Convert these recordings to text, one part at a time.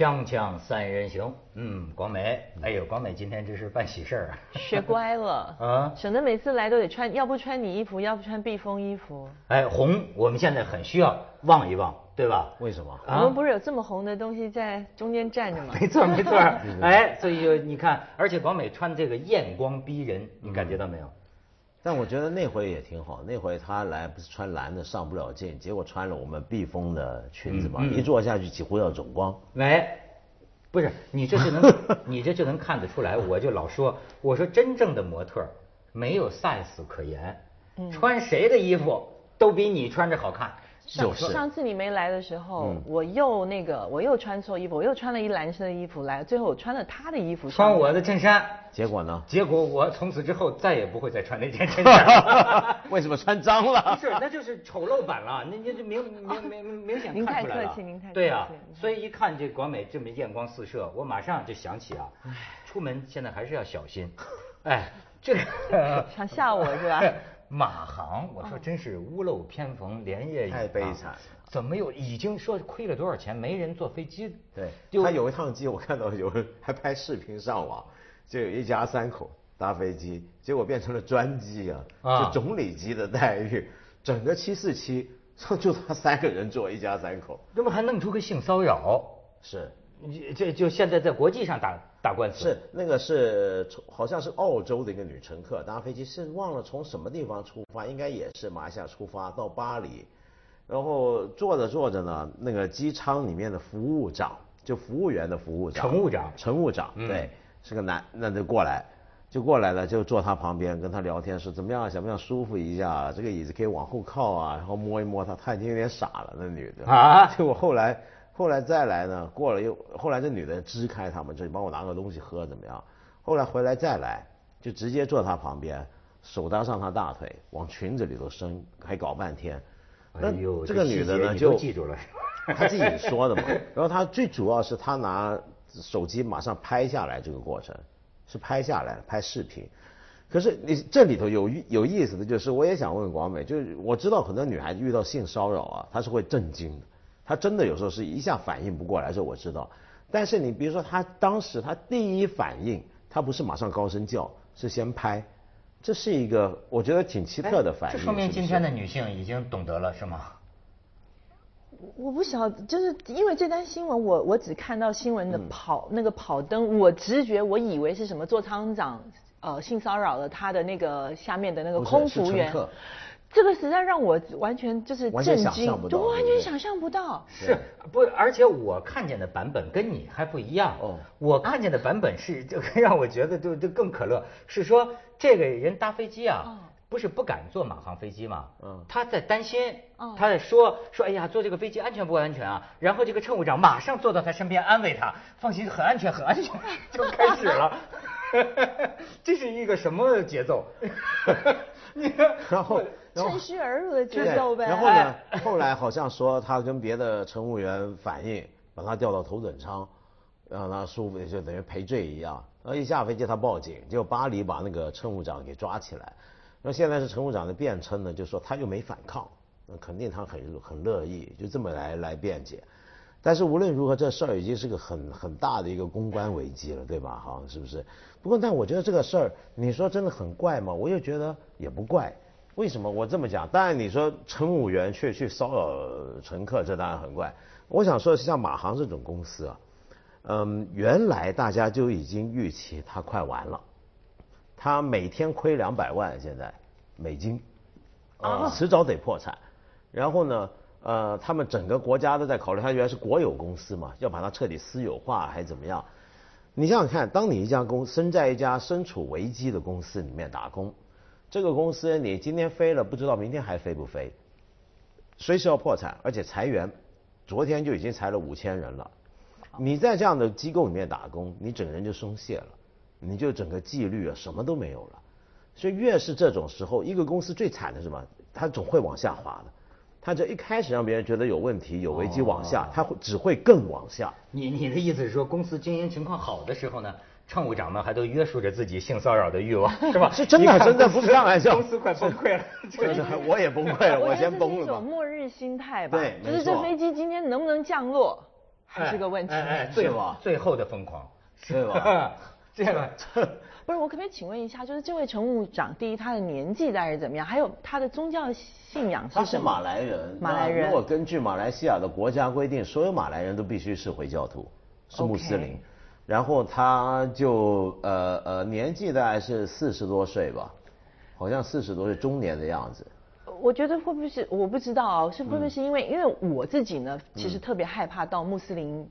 锵锵三人行，嗯，广美，哎呦，广美今天这是办喜事儿啊，学乖了 啊，省得每次来都得穿，要不穿你衣服，要不穿避风衣服。哎，红，我们现在很需要望一望，对吧？为什么？我们不是有这么红的东西在中间站着吗？没错没错，哎，所以就你看，而且广美穿这个艳光逼人，你感觉到没有？但我觉得那回也挺好，那回他来不是穿蓝的上不了镜，结果穿了我们避风的裙子嘛，一坐下去几乎要走光。喂，不是你这就能，你这就能看得出来。我就老说，我说真正的模特没有 size 可言，穿谁的衣服都比你穿着好看。就是上次你没来的时候，我又那个我又穿错衣服，我又穿了一蓝色的衣服来，最后我穿了他的衣服，穿我的衬衫，结果呢？结果我从此之后再也不会再穿那件衬衫。为什么穿脏了？不是，那就是丑陋版了，那那就明明明明显看出来了。您太客气，您太客气。对呀，所以一看这广美这么艳光四射，我马上就想起啊，出门现在还是要小心。哎，这个想吓我是吧？马航，我说真是屋漏偏逢连夜雨，太悲惨了。怎么又已经说亏了多少钱？没人坐飞机。对，他有一趟机，我看到有人还拍视频上网，就有一家三口搭飞机，结果变成了专机啊，就总理级的待遇，整个七四七就他三个人坐，一家三口，那么还弄出个性骚扰？是，这就现在在国际上打。打官司是那个是好像是澳洲的一个女乘客搭飞机是忘了从什么地方出发，应该也是马来西亚出发到巴黎，然后坐着坐着呢，那个机舱里面的服务长就服务员的服务长。乘务长。乘务长对是个男那就过来就过来了就坐他旁边跟他聊天说怎么样想不想舒服一下这个椅子可以往后靠啊然后摸一摸他他已经有点傻了那女的。啊？结果后来。后来再来呢，过了又后来这女的支开他们，就帮我拿个东西喝怎么样？后来回来再来，就直接坐他旁边，手搭上他大腿，往裙子里头伸，还搞半天。哎呦，这个女的呢就记住了，她自己说的嘛。然后她最主要是她拿手机马上拍下来这个过程，是拍下来拍视频。可是你这里头有有意思的就是，我也想问广美，就是我知道很多女孩子遇到性骚扰啊，她是会震惊的。他真的有时候是一下反应不过来，这我知道。但是你比如说他当时他第一反应，他不是马上高声叫，是先拍，这是一个我觉得挺奇特的反应。这说明今天的女性已经懂得了，是吗？我不晓得，就是因为这单新闻，我我只看到新闻的跑那个跑灯，我直觉我以为是什么座舱长呃性骚扰了他的那个下面的那个空服员。这个实在让我完全就是震惊，都完全想象不到。是不？而且我看见的版本跟你还不一样。哦，我看见的版本是就让我觉得就就更可乐，是说这个人搭飞机啊，不是不敢坐马航飞机吗？嗯，他在担心，他在说说哎呀，坐这个飞机安全不安全啊？然后这个乘务长马上坐到他身边安慰他，放心，很安全，很安全，就开始了。这是一个什么节奏？然后。趁虚而入的节奏呗。然后呢？后来好像说他跟别的乘务员反映，把他调到头等舱，让他舒服，就等于赔罪一样。然后一下飞机他报警，结果巴黎把那个乘务长给抓起来。那现在是乘务长的辩称呢，就说他又没反抗，那肯定他很很乐意，就这么来来辩解。但是无论如何，这事儿已经是个很很大的一个公关危机了，对吧？哈，是不是？不过但我觉得这个事儿，你说真的很怪吗？我又觉得也不怪。为什么我这么讲？当然你说乘务员却去骚扰乘客，这当然很怪。我想说的是，像马航这种公司啊，嗯，原来大家就已经预期它快完了，它每天亏两百万，现在美金，啊，迟早得破产。然后呢，呃，他们整个国家都在考虑，它原来是国有公司嘛，要把它彻底私有化还是怎么样？你想想看，当你一家公身在一家身处危机的公司里面打工。这个公司你今天飞了，不知道明天还飞不飞，随时要破产，而且裁员，昨天就已经裁了五千人了。你在这样的机构里面打工，你整个人就松懈了，你就整个纪律啊什么都没有了。所以越是这种时候，一个公司最惨的是什么？它总会往下滑的。它这一开始让别人觉得有问题、有危机往下，他会只会更往下。你你的意思是说，公司经营情况好的时候呢？乘务长们还都约束着自己性骚扰的欲望，是吧？是真的，真的不是开玩笑。公司快崩溃了，我也崩溃了，我先崩了。是一种末日心态吧？对，就是这飞机今天能不能降落，还是个问题。哎，最吧？最后的疯狂，对吧？这个不是，我可不可以请问一下，就是这位乘务长，第一他的年纪大概是怎么样？还有他的宗教信仰是什么？他是马来人。马来人。如果根据马来西亚的国家规定，所有马来人都必须是回教徒，是穆斯林。然后他就呃呃年纪大概是四十多岁吧，好像四十多岁中年的样子。我觉得会不会是我不知道，是会不会是因为因为我自己呢，其实特别害怕到穆斯林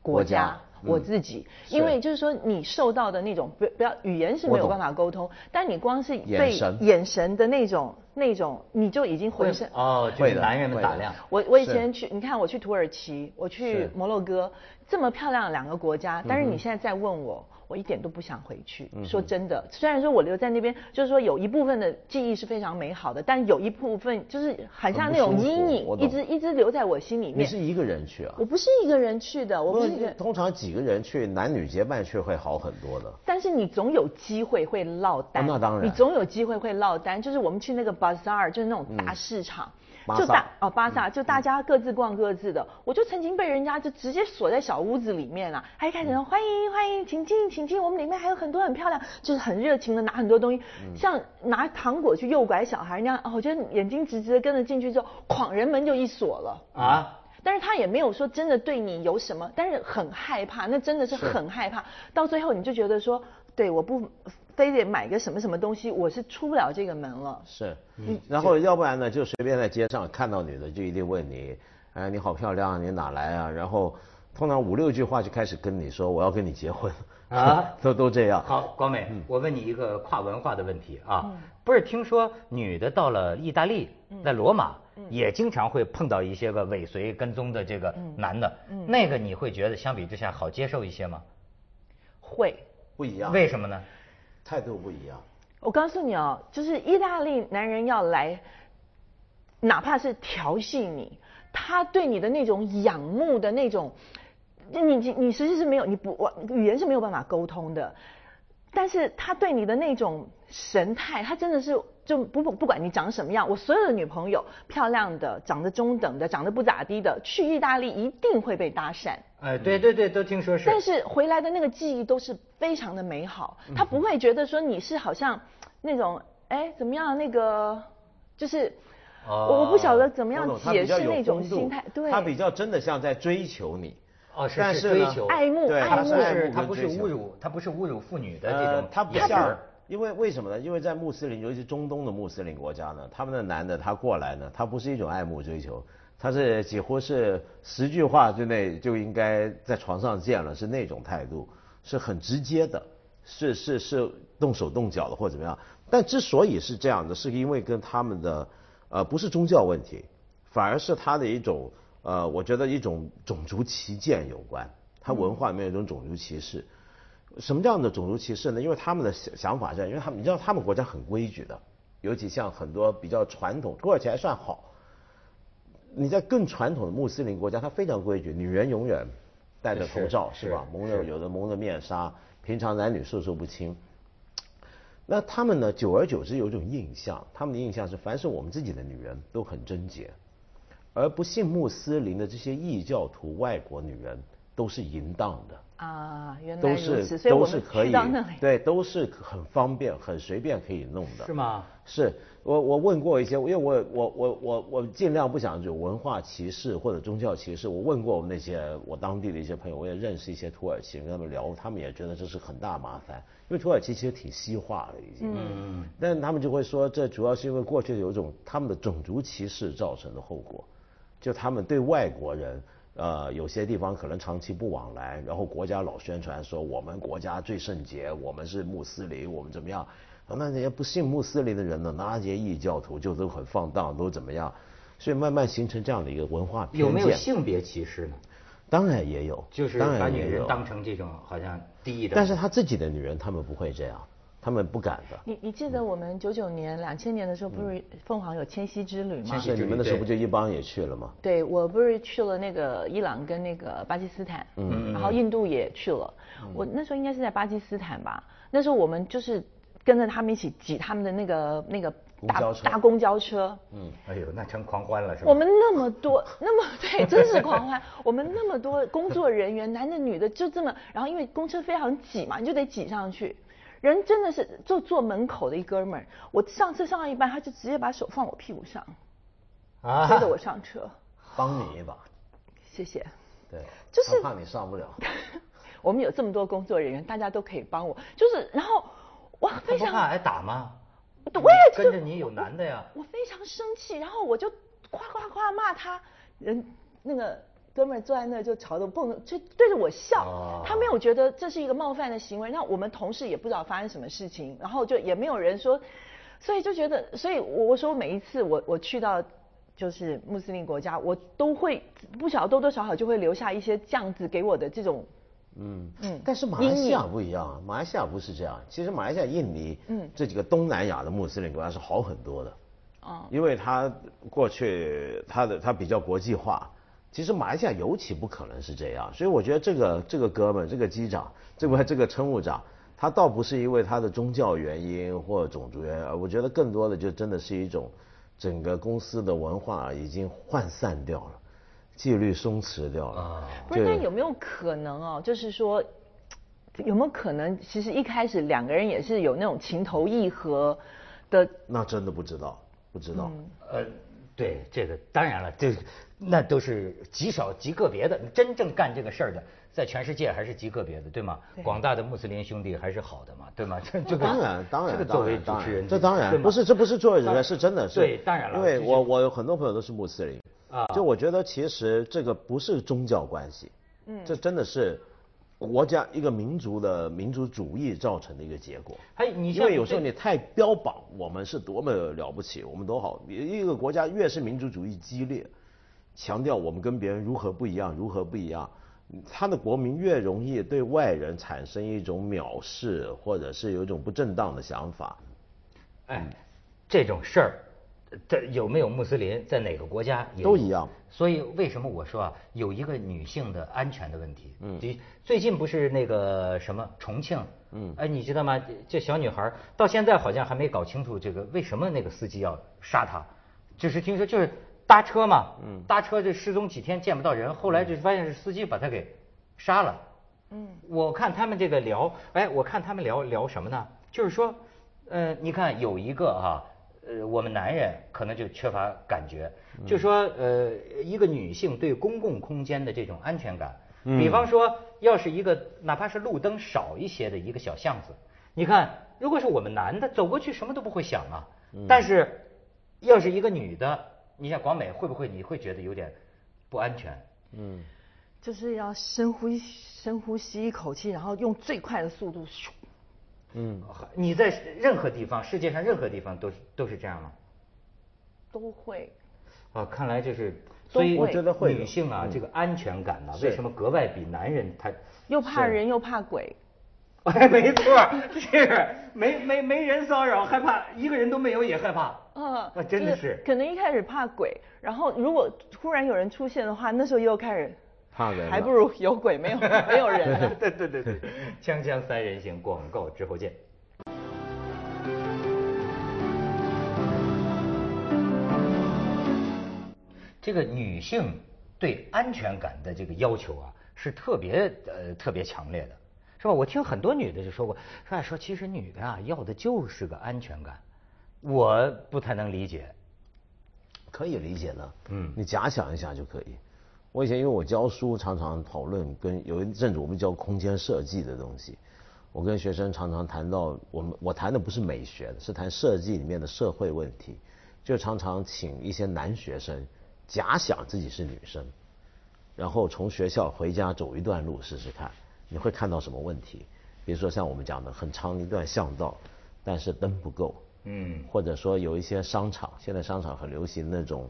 国家。我自己，因为就是说，你受到的那种不不要语言是没有办法沟通，但你光是被眼神。的那种那种，你就已经浑身哦，被男人的打量。我我以前去，你看我去土耳其，我去摩洛哥，这么漂亮的两个国家，但是你现在再问我。我一点都不想回去。说真的，虽然说我留在那边，就是说有一部分的记忆是非常美好的，但有一部分就是很像那种阴影，一直一直留在我心里面。你是一个人去啊？我不是一个人去的，我不是。通常几个人去，男女结伴去会好很多的。但是你总有机会会落单。那当然。你总有机会会落单，就是我们去那个 bazaar，就是那种大市场。就大哦，巴萨就大家各自逛各自的，我就曾经被人家就直接锁在小屋子里面了，还开始说欢迎欢迎，请进请进，我们里面还有很多很漂亮，就是很热情的拿很多东西，像拿糖果去诱拐小孩那样，哦，我觉得眼睛直直的跟着进去之后，哐，人门就一锁了啊，但是他也没有说真的对你有什么，但是很害怕，那真的是。很害怕，到最后你就觉得说，对，我不。非得买个什么什么东西，我是出不了这个门了。是，然后要不然呢，就随便在街上看到女的，就一定问你，哎，你好漂亮，你哪来啊？然后通常五六句话就开始跟你说，我要跟你结婚。啊，都都这样。好，光美，我问你一个跨文化的问题啊，不是听说女的到了意大利，在罗马也经常会碰到一些个尾随跟踪的这个男的，那个你会觉得相比之下好接受一些吗？会，不一样。为什么呢？态度不一样。我告诉你哦，就是意大利男人要来，哪怕是调戏你，他对你的那种仰慕的那种，你你你实际是没有，你不我语言是没有办法沟通的，但是他对你的那种神态，他真的是。就不不不管你长什么样，我所有的女朋友，漂亮的、长得中等的、长得不咋地的，去意大利一定会被搭讪。哎，对对对，都听说是。但是回来的那个记忆都是非常的美好，他不会觉得说你是好像那种哎怎么样那个，就是我我不晓得怎么样解释那种心态。对，他比较真的像在追求你。哦，是追求爱慕，爱慕是他不是侮辱，他不是侮辱妇女的这种，他不像。因为为什么呢？因为在穆斯林，尤其是中东的穆斯林国家呢，他们的男的他过来呢，他不是一种爱慕追求，他是几乎是十句话之内就应该在床上见了，是那种态度，是很直接的，是是是动手动脚的或怎么样。但之所以是这样的，是因为跟他们的呃不是宗教问题，反而是他的一种呃，我觉得一种种族歧见有关，他文化里面有一种种族歧视。什么样的种族歧视呢？因为他们的想想法是，因为他们你知道他们国家很规矩的，尤其像很多比较传统，土耳其还算好。你在更传统的穆斯林国家，他非常规矩，女人永远戴着头罩，是吧？蒙着有的蒙着面纱，平常男女授受不亲。那他们呢？久而久之有一种印象，他们的印象是，凡是我们自己的女人都很贞洁，而不信穆斯林的这些异教徒外国女人都是淫荡的。啊，原来都是，都是可以，对，都是很方便、很随便可以弄的。是吗？是我我问过一些，因为我我我我我尽量不想有文化歧视或者宗教歧视。我问过我们那些我当地的一些朋友，我也认识一些土耳其人，跟他们聊，他们也觉得这是很大麻烦，因为土耳其其实挺西化了已经。嗯嗯。但他们就会说，这主要是因为过去有一种他们的种族歧视造成的后果，就他们对外国人。呃，有些地方可能长期不往来，然后国家老宣传说我们国家最圣洁，我们是穆斯林，我们怎么样？那那些不信穆斯林的人呢？那些异教徒就都很放荡，都怎么样？所以慢慢形成这样的一个文化偏见。有没有性别歧视呢？当然也有，就是把女人当成这种好像低的。但是他自己的女人，他们不会这样。他们不敢的。你你记得我们九九年、两千年的时候，不是凤凰有迁徙之旅吗？是你们那时候不就一帮也去了吗？对，我不是去了那个伊朗跟那个巴基斯坦，嗯，然后印度也去了。我那时候应该是在巴基斯坦吧？那时候我们就是跟着他们一起挤他们的那个那个大大公交车。嗯，哎呦，那成狂欢了是吧？我们那么多，那么对，真是狂欢。我们那么多工作人员，男的女的，就这么，然后因为公车非常挤嘛，你就得挤上去。人真的是就坐门口的一哥们儿，我上车上到一半，他就直接把手放我屁股上，啊，推着我上车，帮你一把，谢谢。对，就是怕你上不了。我们有这么多工作人员，大家都可以帮我。就是，然后我非常怕挨打吗？我也跟着你有男的呀。我非常生气，然后我就夸夸夸骂他。人那个哥们儿坐在那就朝着蹦，就对着我笑。他没有觉得这是一个冒犯的行为。那我们同事也不知道发生什么事情，然后就也没有人说，所以就觉得，所以我我说每一次我我去到就是穆斯林国家，我都会不晓得多多少少就会留下一些这样子给我的这种。嗯嗯，但是马来西亚不一样啊，马来西亚不是这样。其实马来西亚、印尼，嗯，这几个东南亚的穆斯林国家是好很多的。哦，因为他过去他的他比较国际化，其实马来西亚尤其不可能是这样。所以我觉得这个这个哥们，这个机长，这个这个乘务长，他倒不是因为他的宗教原因或种族原因，我觉得更多的就真的是一种整个公司的文化已经涣散掉了。纪律松弛掉了，啊不是？那有没有可能哦？就是说，有没有可能，其实一开始两个人也是有那种情投意合的？那真的不知道，不知道。呃，对，这个当然了，这那都是极少极个别的，真正干这个事儿的，在全世界还是极个别的，对吗？广大的穆斯林兄弟还是好的嘛，对吗？这 这个当然当然，这个作为主持人，这当然不是，这不是作为人，是真的是。对，当然了，因为我我有很多朋友都是穆斯林。啊，就我觉得其实这个不是宗教关系，嗯，这真的是国家一个民族的民族主义造成的一个结果。哎你因为有时候你太标榜我们是多么了不起，我们多好，一个国家越是民族主义激烈，强调我们跟别人如何不一样，如何不一样，他的国民越容易对外人产生一种藐视，或者是有一种不正当的想法。哎，这种事儿。这有没有穆斯林在哪个国家都一样？所以为什么我说啊，有一个女性的安全的问题？嗯，最近不是那个什么重庆？嗯，哎，你知道吗？这小女孩到现在好像还没搞清楚这个为什么那个司机要杀她，只是听说就是搭车嘛，嗯，搭车就失踪几天见不到人，后来就发现是司机把她给杀了。嗯，我看他们这个聊，哎，我看他们聊聊什么呢？就是说，呃，你看有一个哈。呃，我们男人可能就缺乏感觉，就说呃，一个女性对公共空间的这种安全感，比方说，要是一个哪怕是路灯少一些的一个小巷子，你看，如果是我们男的走过去什么都不会想啊，但是要是一个女的，你像广美会不会你会觉得有点不安全？嗯，就是要深呼吸，深呼吸一口气，然后用最快的速度咻。嗯，你在任何地方，世界上任何地方都是都是这样吗？都会。啊，看来就是，所以我觉得会女性啊，这个安全感呢，为什么格外比男人他又怕人又怕鬼？哎，没错，是没没没人骚扰，害怕一个人都没有也害怕。嗯，啊，真的是。可能一开始怕鬼，然后如果突然有人出现的话，那时候又开始。怕人，还不如有鬼没有 没有人。对对对对，锵锵三人行，广告之后见。这个女性对安全感的这个要求啊，是特别呃特别强烈的，是吧？我听很多女的就说过，说说其实女的啊要的就是个安全感，我不太能理解。可以理解的，嗯，你假想一下就可以。我以前因为我教书，常常讨论跟有一阵子我们教空间设计的东西，我跟学生常常谈到我们我谈的不是美学，是谈设计里面的社会问题，就常常请一些男学生假想自己是女生，然后从学校回家走一段路试试看，你会看到什么问题？比如说像我们讲的很长一段巷道，但是灯不够，嗯，或者说有一些商场，现在商场很流行那种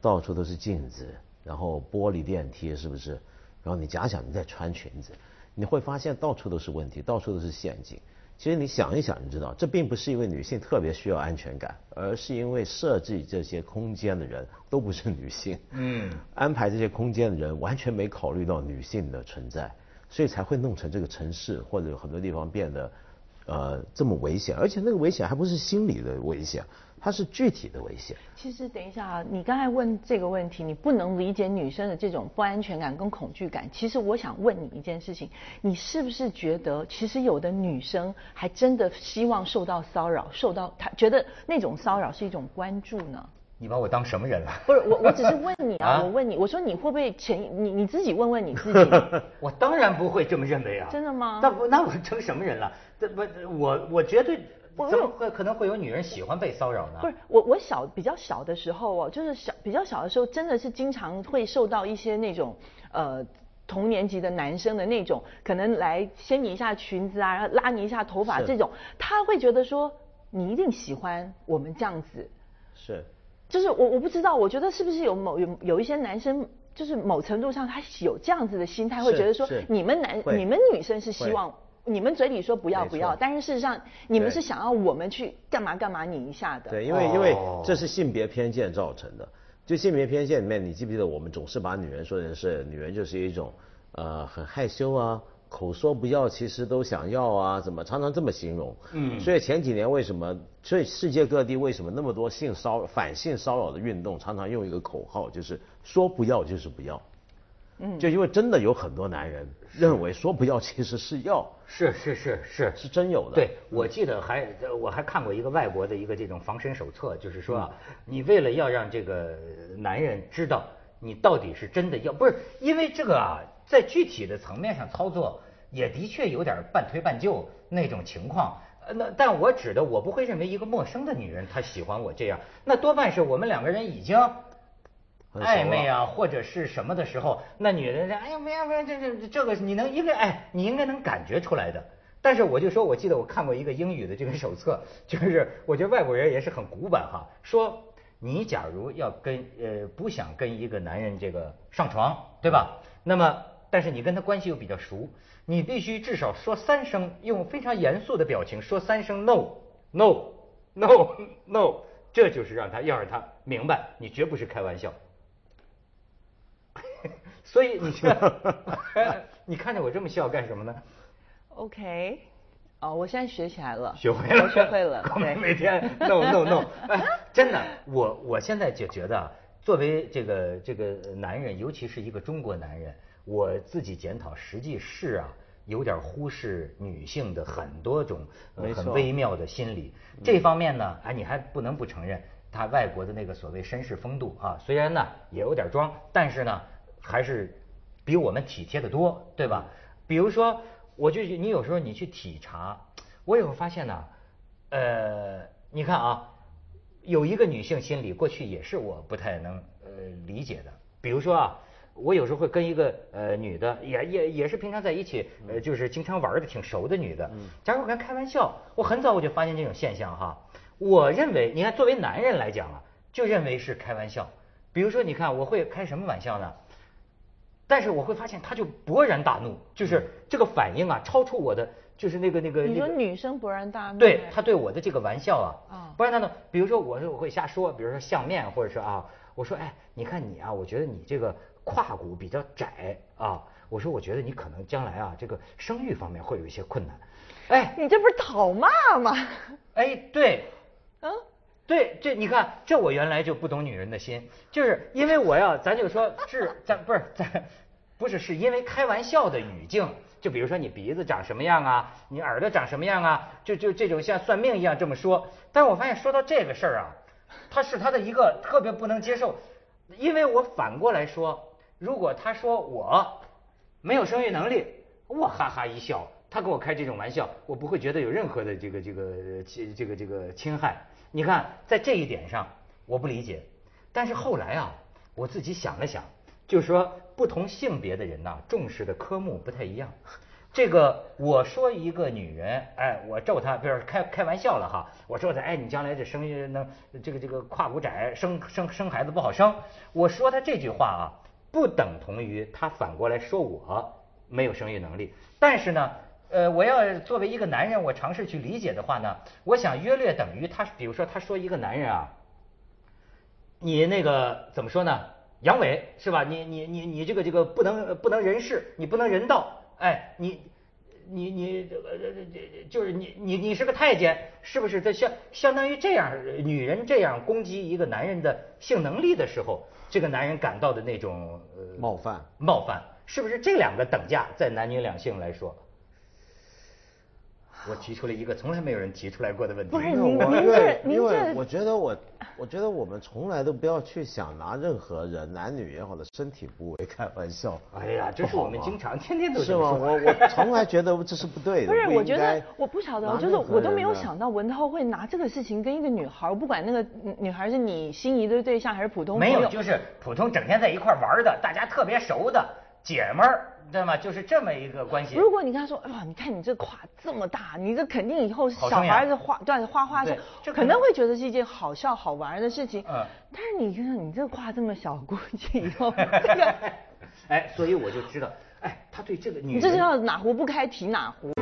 到处都是镜子。然后玻璃电梯是不是？然后你假想你在穿裙子，你会发现到处都是问题，到处都是陷阱。其实你想一想，你知道这并不是因为女性特别需要安全感，而是因为设计这些空间的人都不是女性。嗯。安排这些空间的人完全没考虑到女性的存在，所以才会弄成这个城市或者有很多地方变得呃这么危险，而且那个危险还不是心理的危险。它是具体的危险。其实等一下啊，你刚才问这个问题，你不能理解女生的这种不安全感跟恐惧感。其实我想问你一件事情，你是不是觉得，其实有的女生还真的希望受到骚扰，受到她觉得那种骚扰是一种关注呢？你把我当什么人了？不是我，我只是问你 啊，我问你，我说你会不会潜你你自己问问你自己？我当然不会这么认为啊。真的吗？那不那我成什么人了？这不我我绝对。怎么会可能会有女人喜欢被骚扰呢？不是我我小比较小的时候哦，就是小比较小的时候，真的是经常会受到一些那种呃同年级的男生的那种，可能来掀你一下裙子啊，然后拉你一下头发这种，他会觉得说你一定喜欢我们这样子。是。就是我我不知道，我觉得是不是有某有有一些男生，就是某程度上他有这样子的心态，会觉得说你们男你们女生是希望。你们嘴里说不要不要，但是事实上你们是想要我们去干嘛干嘛拧一下的。对，因为因为这是性别偏见造成的。就性别偏见里面，你记不记得我们总是把女人说成是女人就是一种呃很害羞啊，口说不要其实都想要啊，怎么常常这么形容？嗯。所以前几年为什么？所以世界各地为什么那么多性骚反性骚扰的运动，常常用一个口号，就是说不要就是不要。嗯，就因为真的有很多男人认为说不要其实是要，是是是是是真有的。对，我记得还我还看过一个外国的一个这种防身手册，就是说啊，你为了要让这个男人知道你到底是真的要，不是因为这个啊，在具体的层面上操作也的确有点半推半就那种情况。呃，那但我指的我不会认为一个陌生的女人她喜欢我这样，那多半是我们两个人已经。暧昧啊，或者是什么的时候，那女人说：“哎呀，不要不要，这这这个你能应该哎，你应该能感觉出来的。”但是我就说，我记得我看过一个英语的这个手册，就是我觉得外国人也是很古板哈，说你假如要跟呃不想跟一个男人这个上床，对吧？那么但是你跟他关系又比较熟，你必须至少说三声，用非常严肃的表情说三声 no no no no，这就是让他要让他明白你绝不是开玩笑。所以你看，你看着我这么笑干什么呢？OK，哦，我现在学起来了，学会了，学会了。对，每天 no no no，真的，我我现在就觉得，作为这个这个男人，尤其是一个中国男人，我自己检讨，实际是啊，有点忽视女性的很多种很微妙的心理。这方面呢，哎，你还不能不承认，他外国的那个所谓绅士风度啊，虽然呢也有点装，但是呢。还是比我们体贴的多，对吧？比如说，我就你有时候你去体察，我也会发现呢，呃，你看啊，有一个女性心理，过去也是我不太能呃理解的。比如说啊，我有时候会跟一个呃女的，也也也是平常在一起，呃，就是经常玩的挺熟的女的，假如我跟她开玩笑，我很早我就发现这种现象哈。我认为，你看作为男人来讲啊，就认为是开玩笑。比如说，你看我会开什么玩笑呢？但是我会发现，他就勃然大怒，就是这个反应啊，超出我的，就是那个那个。你说女生勃然大怒？对，他对我的这个玩笑啊，勃然大怒。比如说，我我会瞎说，比如说相面，或者是啊，我说哎，你看你啊，我觉得你这个胯骨比较窄啊，我说我觉得你可能将来啊，这个生育方面会有一些困难。哎，你这不是讨骂吗？哎，对，嗯。对，这你看，这我原来就不懂女人的心，就是因为我要，咱就说是咱不是咱，不是是因为开玩笑的语境，就比如说你鼻子长什么样啊，你耳朵长什么样啊，就就这种像算命一样这么说。但我发现说到这个事儿啊，他是他的一个特别不能接受，因为我反过来说，如果他说我没有生育能力，我哈哈一笑，他跟我开这种玩笑，我不会觉得有任何的这个这个侵这个这个侵害。你看，在这一点上我不理解，但是后来啊，我自己想了想，就是说不同性别的人呐，重视的科目不太一样。这个我说一个女人，哎，我咒她，比如开开玩笑了哈，我说她，哎，你将来这生育能这个这个胯骨窄，生生生孩子不好生。我说她这句话啊，不等同于她反过来说我没有生育能力，但是呢。呃，我要作为一个男人，我尝试去理解的话呢，我想约略等于他，比如说他说一个男人啊，你那个怎么说呢？阳痿是吧？你你你你这个这个不能不能人事，你不能人道，哎，你你你这个这就是你你你是个太监，是不是？这相相当于这样，女人这样攻击一个男人的性能力的时候，这个男人感到的那种呃冒犯冒犯，是不是这两个等价在男女两性来说？我提出了一个从来没有人提出来过的问题。不是您，您这，您这，我觉得我，我觉得我们从来都不要去想拿任何人，男女也好的身体部位开玩笑。哎呀，这是我们经常天天都是吗？我我从来觉得这是不对的。不是，我觉得我不晓得，就是我都没有想到文涛会拿这个事情跟一个女孩，不管那个女孩是你心仪的对象还是普通没有，就是普通整天在一块玩的，大家特别熟的姐们儿。对吗？就是这么一个关系。如果你跟他说，哇，你看你这胯这么大，你这肯定以后小孩子画对画画是，可能会觉得是一件好笑好玩的事情。嗯。但是你看你这胯这么小，估计以后 这个。哎，所以我就知道，哎，他对这个女。这叫哪壶不开提哪壶。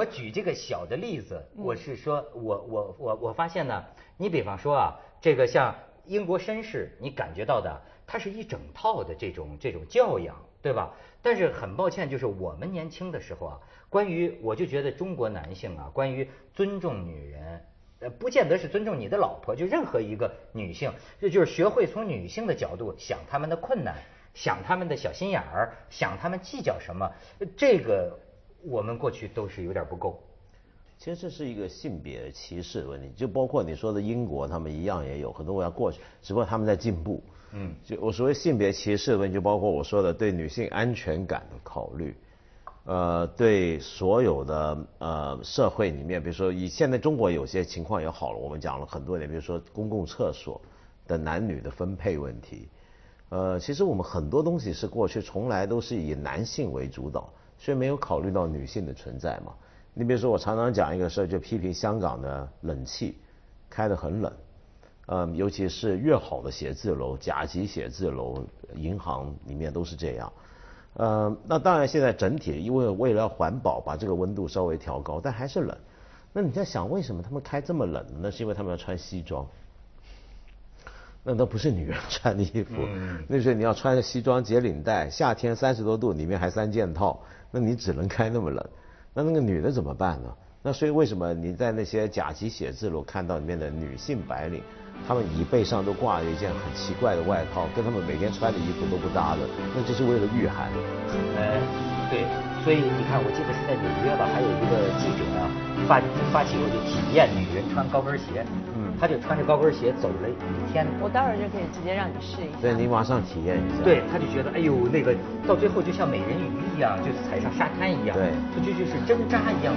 我举这个小的例子，我是说，我我我我发现呢，你比方说啊，这个像英国绅士，你感觉到的，它是一整套的这种这种教养，对吧？但是很抱歉，就是我们年轻的时候啊，关于我就觉得中国男性啊，关于尊重女人，呃，不见得是尊重你的老婆，就任何一个女性，这就是学会从女性的角度想他们的困难，想他们的小心眼儿，想他们计较什么，这个。我们过去都是有点不够，其实这是一个性别歧视的问题，就包括你说的英国，他们一样也有很多国家过去，只不过他们在进步。嗯，就我所谓性别歧视的问题，就包括我说的对女性安全感的考虑，呃，对所有的呃社会里面，比如说以现在中国有些情况也好了，我们讲了很多年，比如说公共厕所的男女的分配问题，呃，其实我们很多东西是过去从来都是以男性为主导。所以没有考虑到女性的存在嘛？你比如说，我常常讲一个事儿，就批评香港的冷气开得很冷，嗯，尤其是越好的写字楼、甲级写字楼、银行里面都是这样。呃，那当然现在整体因为为了环保，把这个温度稍微调高，但还是冷。那你在想，为什么他们开这么冷？那是因为他们要穿西装。那都不是女人穿的衣服，那时候你要穿着西装解领带，夏天三十多度，里面还三件套。那你只能开那么冷，那那个女的怎么办呢？那所以为什么你在那些甲级写字楼看到里面的女性白领，她们椅背上都挂着一件很奇怪的外套，跟她们每天穿的衣服都不搭的，那就是为了御寒。哎，对，所以你看，我记得是在纽约吧，还有一个记者啊，发发起过就体验女人穿高跟鞋。嗯他就穿着高跟鞋走了一天。我待会儿就可以直接让你试一下。对，你马上体验一下。对，他就觉得，哎呦，那个到最后就像美人鱼一样，就是踩上沙滩一样。对，就就就是针扎一样。